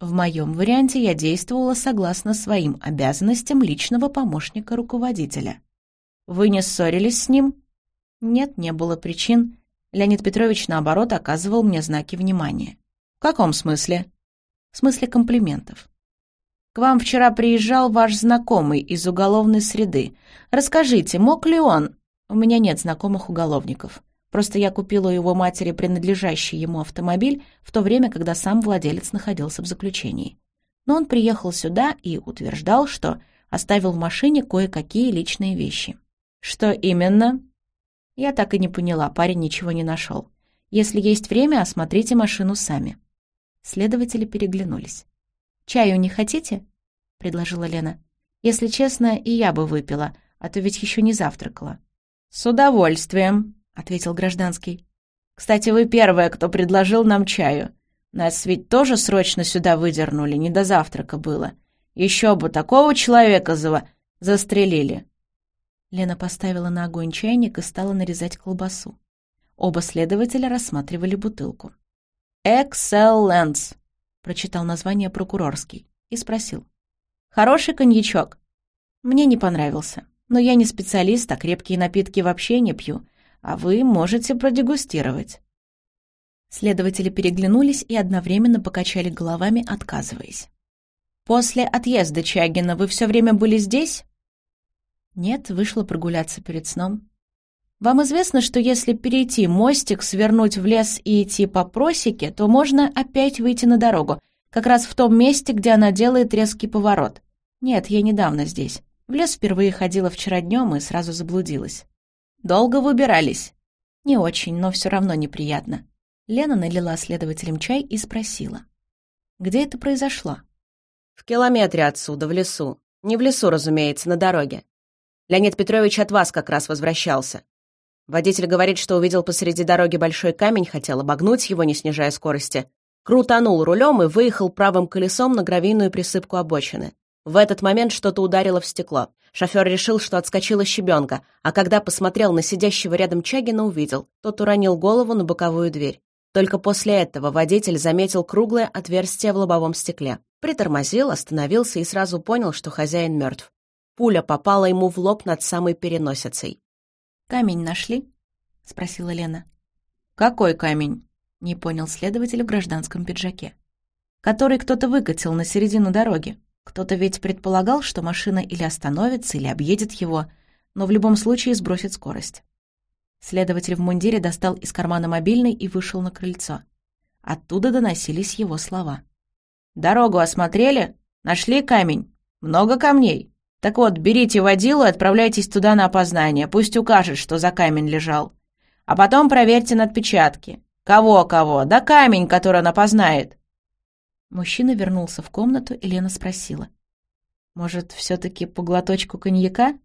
В моем варианте я действовала согласно своим обязанностям личного помощника руководителя. Вы не ссорились с ним?» «Нет, не было причин. Леонид Петрович, наоборот, оказывал мне знаки внимания». «В каком смысле?» «В смысле комплиментов. К вам вчера приезжал ваш знакомый из уголовной среды. Расскажите, мог ли он...» «У меня нет знакомых уголовников. Просто я купила у его матери принадлежащий ему автомобиль в то время, когда сам владелец находился в заключении. Но он приехал сюда и утверждал, что оставил в машине кое-какие личные вещи. Что именно? Я так и не поняла, парень ничего не нашел. Если есть время, осмотрите машину сами. Следователи переглянулись. «Чаю не хотите?» — предложила Лена. «Если честно, и я бы выпила, а то ведь еще не завтракала». «С удовольствием», — ответил гражданский. «Кстати, вы первая, кто предложил нам чаю. Нас ведь тоже срочно сюда выдернули, не до завтрака было. Еще бы такого человека за... застрелили». Лена поставила на огонь чайник и стала нарезать колбасу. Оба следователя рассматривали бутылку. «Экселленс», прочитал название прокурорский и спросил. «Хороший коньячок?» «Мне не понравился. Но я не специалист, а крепкие напитки вообще не пью. А вы можете продегустировать». Следователи переглянулись и одновременно покачали головами, отказываясь. «После отъезда Чагина вы все время были здесь?» «Нет, вышла прогуляться перед сном». «Вам известно, что если перейти мостик, свернуть в лес и идти по просеке, то можно опять выйти на дорогу, как раз в том месте, где она делает резкий поворот?» «Нет, я недавно здесь. В лес впервые ходила вчера днем и сразу заблудилась». «Долго выбирались?» «Не очень, но все равно неприятно». Лена налила следователям чай и спросила. «Где это произошло?» «В километре отсюда, в лесу. Не в лесу, разумеется, на дороге. Леонид Петрович от вас как раз возвращался. Водитель говорит, что увидел посреди дороги большой камень, хотел обогнуть его, не снижая скорости. Крутанул рулем и выехал правым колесом на гравийную присыпку обочины. В этот момент что-то ударило в стекло. Шофер решил, что отскочила щебенка, а когда посмотрел на сидящего рядом Чагина, увидел. Тот уронил голову на боковую дверь. Только после этого водитель заметил круглое отверстие в лобовом стекле. Притормозил, остановился и сразу понял, что хозяин мертв. Пуля попала ему в лоб над самой переносицей. «Камень нашли?» — спросила Лена. «Какой камень?» — не понял следователь в гражданском пиджаке. «Который кто-то выкатил на середину дороги. Кто-то ведь предполагал, что машина или остановится, или объедет его, но в любом случае сбросит скорость. Следователь в мундире достал из кармана мобильный и вышел на крыльцо. Оттуда доносились его слова. «Дорогу осмотрели? Нашли камень? Много камней? Так вот, берите водилу и отправляйтесь туда на опознание. Пусть укажет, что за камень лежал. А потом проверьте на отпечатки. Кого-кого? Да камень, который он опознает». Мужчина вернулся в комнату, и Лена спросила. «Может, все-таки по глоточку коньяка?»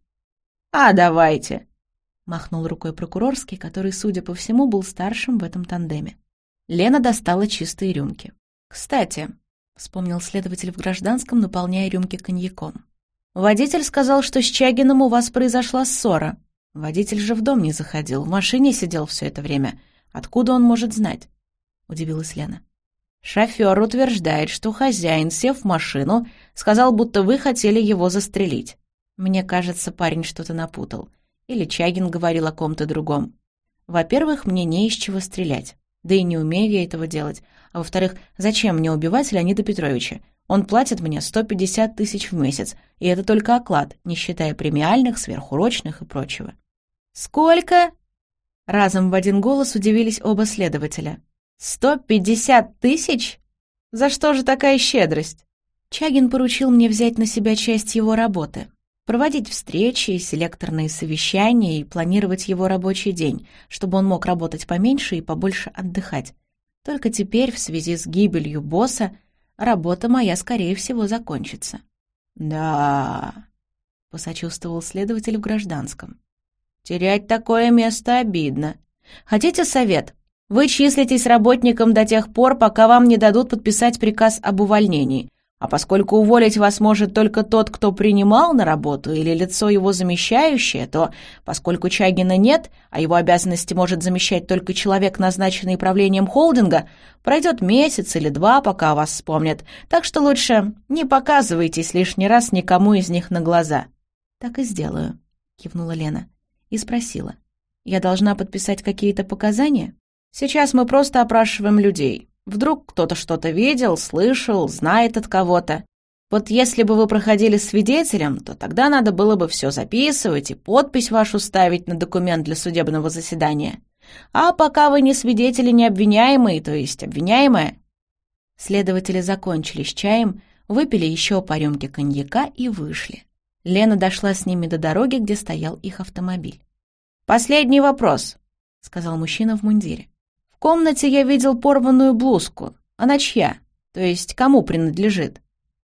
«А, давайте!» — махнул рукой прокурорский, который, судя по всему, был старшим в этом тандеме. Лена достала чистые рюмки. «Кстати», — вспомнил следователь в гражданском, наполняя рюмки коньяком. «Водитель сказал, что с Чагином у вас произошла ссора. Водитель же в дом не заходил, в машине сидел все это время. Откуда он может знать?» — удивилась Лена. «Шофер утверждает, что хозяин, сев в машину, сказал, будто вы хотели его застрелить. Мне кажется, парень что-то напутал. Или Чагин говорил о ком-то другом. Во-первых, мне не из чего стрелять. Да и не умею я этого делать. А во-вторых, зачем мне убивать Леонида Петровича? Он платит мне 150 тысяч в месяц, и это только оклад, не считая премиальных, сверхурочных и прочего. «Сколько?» Разом в один голос удивились оба следователя. «Сто пятьдесят тысяч? За что же такая щедрость?» Чагин поручил мне взять на себя часть его работы проводить встречи, селекторные совещания и планировать его рабочий день, чтобы он мог работать поменьше и побольше отдыхать. Только теперь, в связи с гибелью босса, работа моя, скорее всего, закончится. «Да...» — посочувствовал следователь в гражданском. «Терять такое место обидно. Хотите совет? Вы числитесь работником до тех пор, пока вам не дадут подписать приказ об увольнении. А поскольку уволить вас может только тот, кто принимал на работу или лицо его замещающее, то, поскольку Чагина нет, а его обязанности может замещать только человек, назначенный правлением холдинга, пройдет месяц или два, пока о вас вспомнят. Так что лучше не показывайтесь лишний раз никому из них на глаза. «Так и сделаю», — кивнула Лена и спросила. «Я должна подписать какие-то показания?» «Сейчас мы просто опрашиваем людей. Вдруг кто-то что-то видел, слышал, знает от кого-то. Вот если бы вы проходили свидетелем, то тогда надо было бы все записывать и подпись вашу ставить на документ для судебного заседания. А пока вы не свидетели, не обвиняемые, то есть обвиняемая. Следователи закончили с чаем, выпили еще по рюмке коньяка и вышли. Лена дошла с ними до дороги, где стоял их автомобиль. «Последний вопрос», — сказал мужчина в мундире комнате я видел порванную блузку. Она чья? То есть кому принадлежит?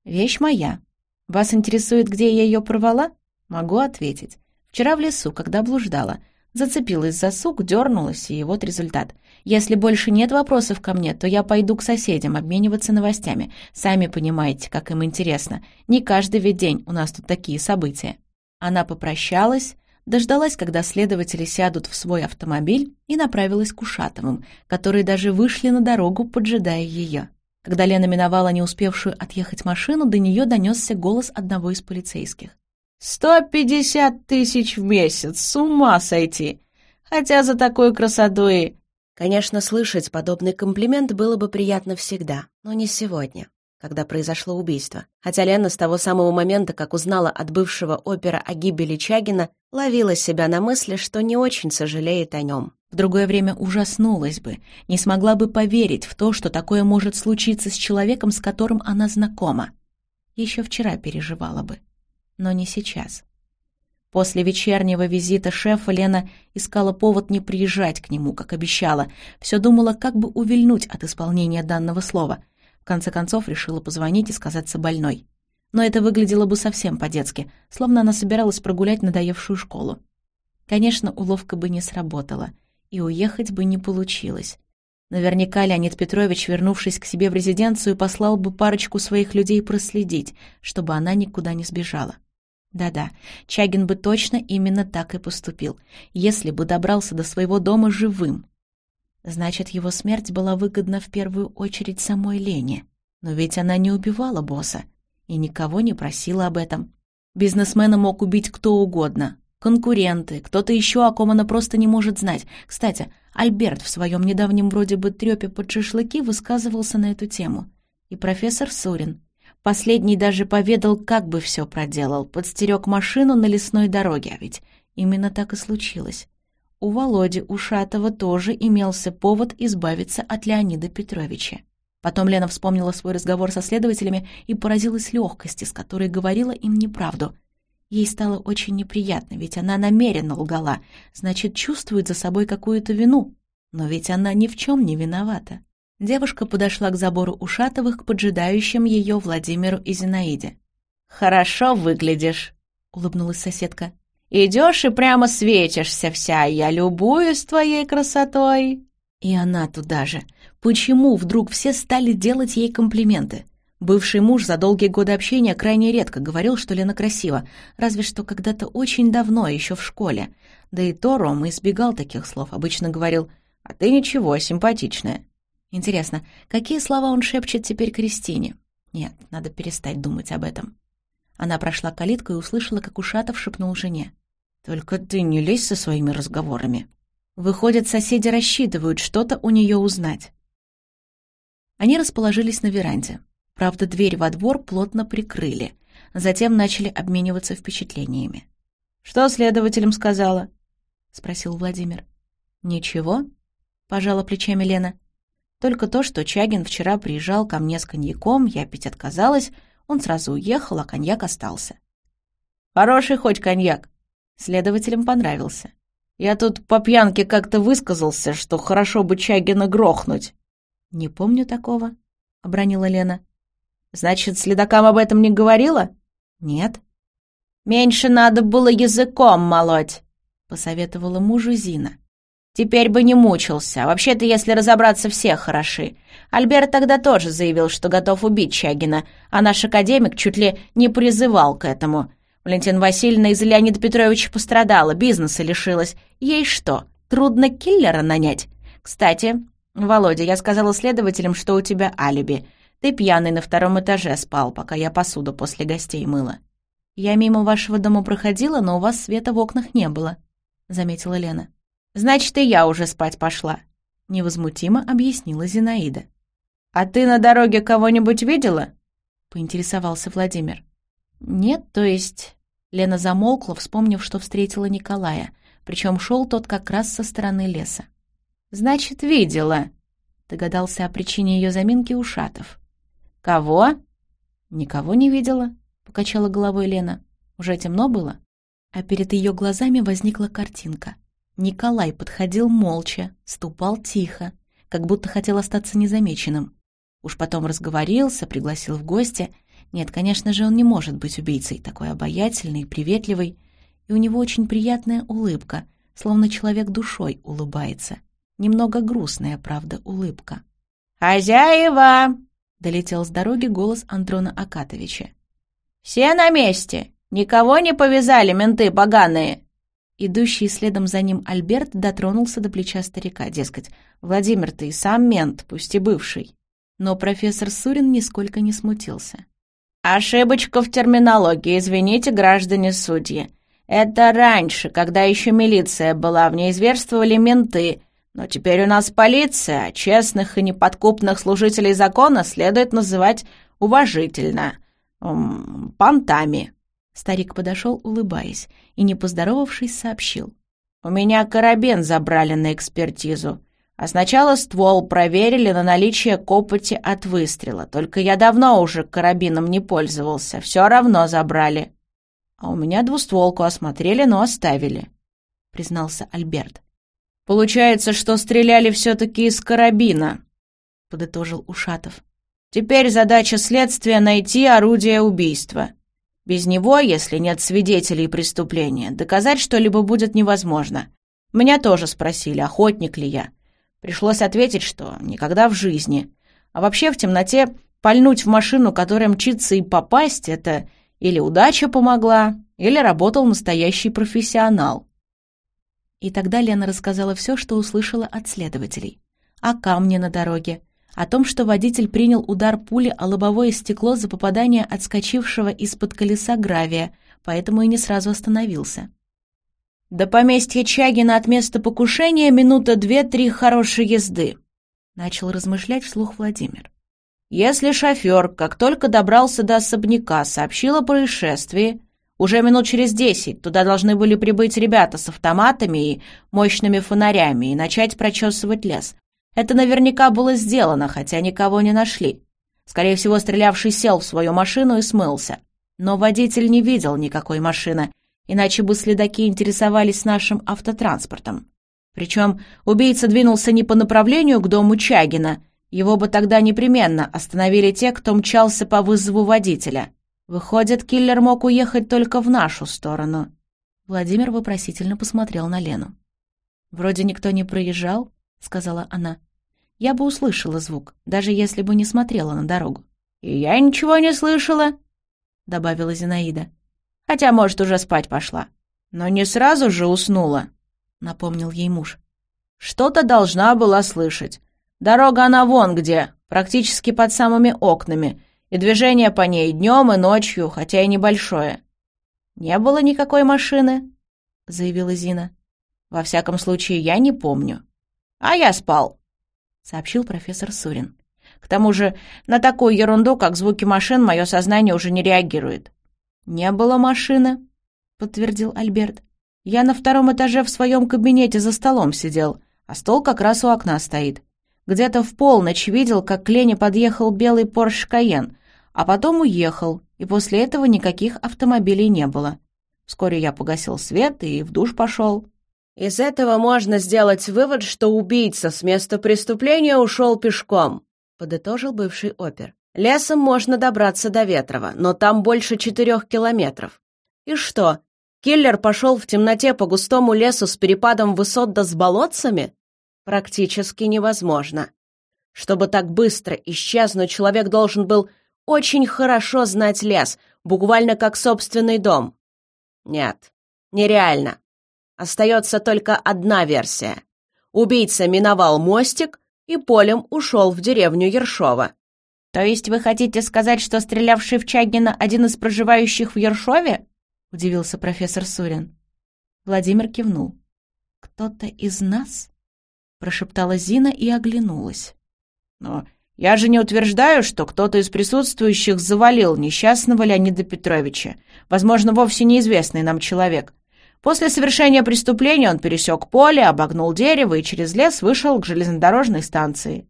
Вещь моя. Вас интересует, где я ее порвала? Могу ответить. Вчера в лесу, когда блуждала. Зацепилась за сук, дернулась, и вот результат. Если больше нет вопросов ко мне, то я пойду к соседям обмениваться новостями. Сами понимаете, как им интересно. Не каждый ведь день у нас тут такие события. Она попрощалась, дождалась, когда следователи сядут в свой автомобиль и направилась к Ушатовым, которые даже вышли на дорогу, поджидая ее. Когда Лена миновала не успевшую отъехать машину, до нее донесся голос одного из полицейских. «Сто пятьдесят тысяч в месяц! С ума сойти! Хотя за такую красоту и...» Конечно, слышать подобный комплимент было бы приятно всегда, но не сегодня когда произошло убийство. Хотя Лена с того самого момента, как узнала от бывшего опера о гибели Чагина, ловила себя на мысли, что не очень сожалеет о нем. В другое время ужаснулась бы, не смогла бы поверить в то, что такое может случиться с человеком, с которым она знакома. Еще вчера переживала бы, но не сейчас. После вечернего визита шефа Лена искала повод не приезжать к нему, как обещала. Все думала, как бы увильнуть от исполнения данного слова — в конце концов решила позвонить и сказаться больной. Но это выглядело бы совсем по-детски, словно она собиралась прогулять надоевшую школу. Конечно, уловка бы не сработала, и уехать бы не получилось. Наверняка Леонид Петрович, вернувшись к себе в резиденцию, послал бы парочку своих людей проследить, чтобы она никуда не сбежала. Да-да, Чагин бы точно именно так и поступил, если бы добрался до своего дома живым. Значит, его смерть была выгодна в первую очередь самой Лене. Но ведь она не убивала босса и никого не просила об этом. Бизнесмена мог убить кто угодно. Конкуренты, кто-то еще, о ком она просто не может знать. Кстати, Альберт в своем недавнем вроде бы трепе под шашлыки высказывался на эту тему. И профессор Сурин. Последний даже поведал, как бы все проделал, подстерег машину на лесной дороге, а ведь именно так и случилось. У Володи Ушатова тоже имелся повод избавиться от Леонида Петровича. Потом Лена вспомнила свой разговор со следователями и поразилась легкости, с которой говорила им неправду. Ей стало очень неприятно, ведь она намеренно лгала, значит, чувствует за собой какую-то вину. Но ведь она ни в чем не виновата. Девушка подошла к забору Ушатовых к поджидающим ее Владимиру и Зинаиде. «Хорошо выглядишь», — улыбнулась соседка. «Идешь и прямо светишься вся, я любуюсь твоей красотой». И она туда же. Почему вдруг все стали делать ей комплименты? Бывший муж за долгие годы общения крайне редко говорил, что Лена красива, разве что когда-то очень давно, еще в школе. Да и то Рома избегал таких слов, обычно говорил «А ты ничего, симпатичная». Интересно, какие слова он шепчет теперь Кристине? Нет, надо перестать думать об этом. Она прошла калитку и услышала, как Ушатов шепнул жене. «Только ты не лезь со своими разговорами». Выходят, соседи рассчитывают что-то у нее узнать. Они расположились на веранде. Правда, дверь во двор плотно прикрыли. Затем начали обмениваться впечатлениями. «Что следователям сказала?» — спросил Владимир. «Ничего», — пожала плечами Лена. «Только то, что Чагин вчера приезжал ко мне с коньяком, я опять отказалась, он сразу уехал, а коньяк остался». «Хороший хоть коньяк?» Следователям понравился. Я тут по пьянке как-то высказался, что хорошо бы Чагина грохнуть». «Не помню такого», — обронила Лена. «Значит, следакам об этом не говорила?» «Нет». «Меньше надо было языком молоть», — посоветовала мужу Зина. «Теперь бы не мучился. Вообще-то, если разобраться, все хороши. Альберт тогда тоже заявил, что готов убить Чагина, а наш академик чуть ли не призывал к этому. Валентина Васильевна из Леонида Петровича пострадала, бизнеса лишилась. Ей что, трудно киллера нанять? Кстати, Володя, я сказала следователям, что у тебя алиби. Ты пьяный на втором этаже спал, пока я посуду после гостей мыла. Я мимо вашего дома проходила, но у вас света в окнах не было, заметила Лена. Значит, и я уже спать пошла, невозмутимо объяснила Зинаида. А ты на дороге кого-нибудь видела? поинтересовался Владимир. «Нет, то есть...» Лена замолкла, вспомнив, что встретила Николая, причем шел тот как раз со стороны леса. «Значит, видела», — догадался о причине ее заминки Ушатов. «Кого?» «Никого не видела», — покачала головой Лена. «Уже темно было?» А перед ее глазами возникла картинка. Николай подходил молча, ступал тихо, как будто хотел остаться незамеченным. Уж потом разговорился, пригласил в гости, нет, конечно же, он не может быть убийцей, такой обаятельный, приветливый, и у него очень приятная улыбка, словно человек душой улыбается. Немного грустная, правда, улыбка. «Хозяева!» — долетел с дороги голос Андрона Акатовича. «Все на месте! Никого не повязали, менты поганые!» Идущий следом за ним Альберт дотронулся до плеча старика, дескать, «Владимир, ты сам мент, пусть и бывший». Но профессор Сурин нисколько не смутился. «Ошибочка в терминологии, извините, граждане судьи. Это раньше, когда еще милиция была, в ней зверствовали менты, но теперь у нас полиция, а честных и неподкупных служителей закона следует называть уважительно. М понтами». Старик подошел, улыбаясь, и, не поздоровавшись, сообщил. «У меня карабин забрали на экспертизу. А сначала ствол проверили на наличие копоти от выстрела. Только я давно уже карабином не пользовался. Все равно забрали. А у меня двустволку осмотрели, но оставили, — признался Альберт. Получается, что стреляли все-таки из карабина, — подытожил Ушатов. Теперь задача следствия — найти орудие убийства. Без него, если нет свидетелей преступления, доказать что-либо будет невозможно. Меня тоже спросили, охотник ли я. Пришлось ответить, что никогда в жизни. А вообще в темноте пальнуть в машину, которая мчится, и попасть — это или удача помогла, или работал настоящий профессионал. И тогда Лена рассказала все, что услышала от следователей. О камне на дороге, о том, что водитель принял удар пули о лобовое стекло за попадание отскочившего из-под колеса гравия, поэтому и не сразу остановился. До поместья Чагина от места покушения минута две-три хорошей езды», — начал размышлять вслух Владимир. «Если шофер, как только добрался до особняка, сообщил о происшествии, Уже минут через десять туда должны были прибыть ребята с автоматами и мощными фонарями и начать прочесывать лес. Это наверняка было сделано, хотя никого не нашли. Скорее всего, стрелявший сел в свою машину и смылся. Но водитель не видел никакой машины, иначе бы следаки интересовались нашим автотранспортом. Причем убийца двинулся не по направлению к дому Чагина, его бы тогда непременно остановили те, кто мчался по вызову водителя. Выходит, киллер мог уехать только в нашу сторону. Владимир вопросительно посмотрел на Лену. «Вроде никто не проезжал», — сказала она. «Я бы услышала звук, даже если бы не смотрела на дорогу». «И я ничего не слышала», — добавила Зинаида. «Хотя, может, уже спать пошла. Но не сразу же уснула», — напомнил ей муж. «Что-то должна была слышать. Дорога она вон где, практически под самыми окнами, и движение по ней днем и ночью, хотя и небольшое. «Не было никакой машины», — заявила Зина. «Во всяком случае, я не помню». «А я спал», — сообщил профессор Сурин. «К тому же на такую ерунду, как звуки машин, мое сознание уже не реагирует». «Не было машины», — подтвердил Альберт. «Я на втором этаже в своем кабинете за столом сидел, а стол как раз у окна стоит. Где-то в полночь видел, как к Лене подъехал белый Порш Каен, а потом уехал, и после этого никаких автомобилей не было. Вскоре я погасил свет и в душ пошел. Из этого можно сделать вывод, что убийца с места преступления ушел пешком, подытожил бывший опер. Лесом можно добраться до Ветрова, но там больше четырех километров. И что, киллер пошел в темноте по густому лесу с перепадом высот да с болотцами? практически невозможно. Чтобы так быстро исчезнуть, человек должен был очень хорошо знать лес, буквально как собственный дом. Нет, нереально. Остается только одна версия. Убийца миновал мостик и полем ушел в деревню Ершова. «То есть вы хотите сказать, что стрелявший в Чагина один из проживающих в Ершове?» — удивился профессор Сурин. Владимир кивнул. «Кто-то из нас?» прошептала Зина и оглянулась. «Но я же не утверждаю, что кто-то из присутствующих завалил несчастного Леонида Петровича, возможно, вовсе неизвестный нам человек. После совершения преступления он пересек поле, обогнул дерево и через лес вышел к железнодорожной станции».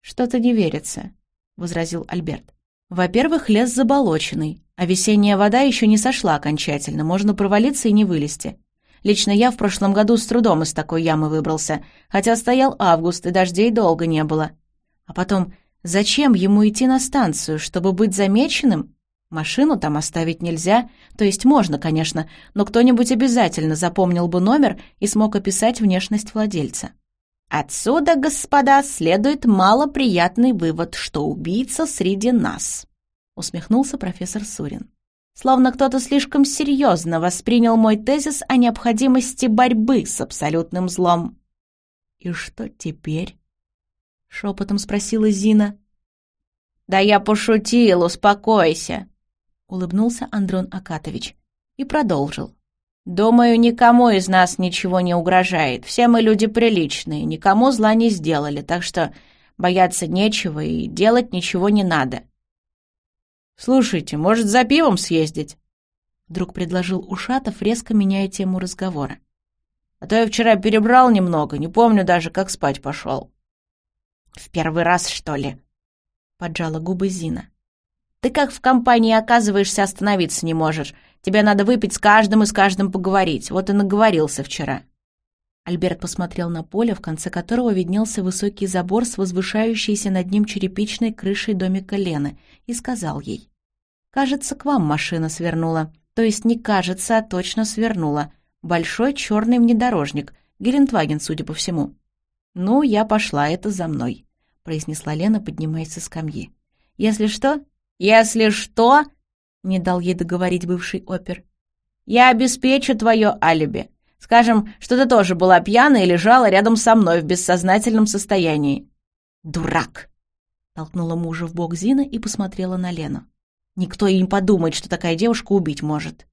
«Что-то не верится», — возразил Альберт. «Во-первых, лес заболоченный, а весенняя вода еще не сошла окончательно, можно провалиться и не вылезти. Лично я в прошлом году с трудом из такой ямы выбрался, хотя стоял август, и дождей долго не было. А потом, зачем ему идти на станцию, чтобы быть замеченным? Машину там оставить нельзя, то есть можно, конечно, но кто-нибудь обязательно запомнил бы номер и смог описать внешность владельца. Отсюда, господа, следует малоприятный вывод, что убийца среди нас, усмехнулся профессор Сурин словно кто-то слишком серьезно воспринял мой тезис о необходимости борьбы с абсолютным злом. «И что теперь?» — шепотом спросила Зина. «Да я пошутил, успокойся!» — улыбнулся Андрон Акатович и продолжил. «Думаю, никому из нас ничего не угрожает. Все мы люди приличные, никому зла не сделали, так что бояться нечего и делать ничего не надо. «Слушайте, может, за пивом съездить?» Вдруг предложил Ушатов, резко меняя тему разговора. «А то я вчера перебрал немного, не помню даже, как спать пошел». «В первый раз, что ли?» — поджала губы Зина. «Ты как в компании оказываешься, остановиться не можешь. Тебе надо выпить с каждым и с каждым поговорить. Вот и наговорился вчера». Альберт посмотрел на поле, в конце которого виднелся высокий забор с возвышающейся над ним черепичной крышей домика Лены, и сказал ей. Кажется, к вам машина свернула. То есть не кажется, а точно свернула. Большой черный внедорожник. Гелендваген, судя по всему. «Ну, я пошла, это за мной», — произнесла Лена, поднимаясь со скамьи. «Если что...» «Если что...» — не дал ей договорить бывший опер. «Я обеспечу твое алиби. Скажем, что ты тоже была пьяна и лежала рядом со мной в бессознательном состоянии». «Дурак!» — толкнула мужа в бок Зина и посмотрела на Лену. Никто и не подумает, что такая девушка убить может.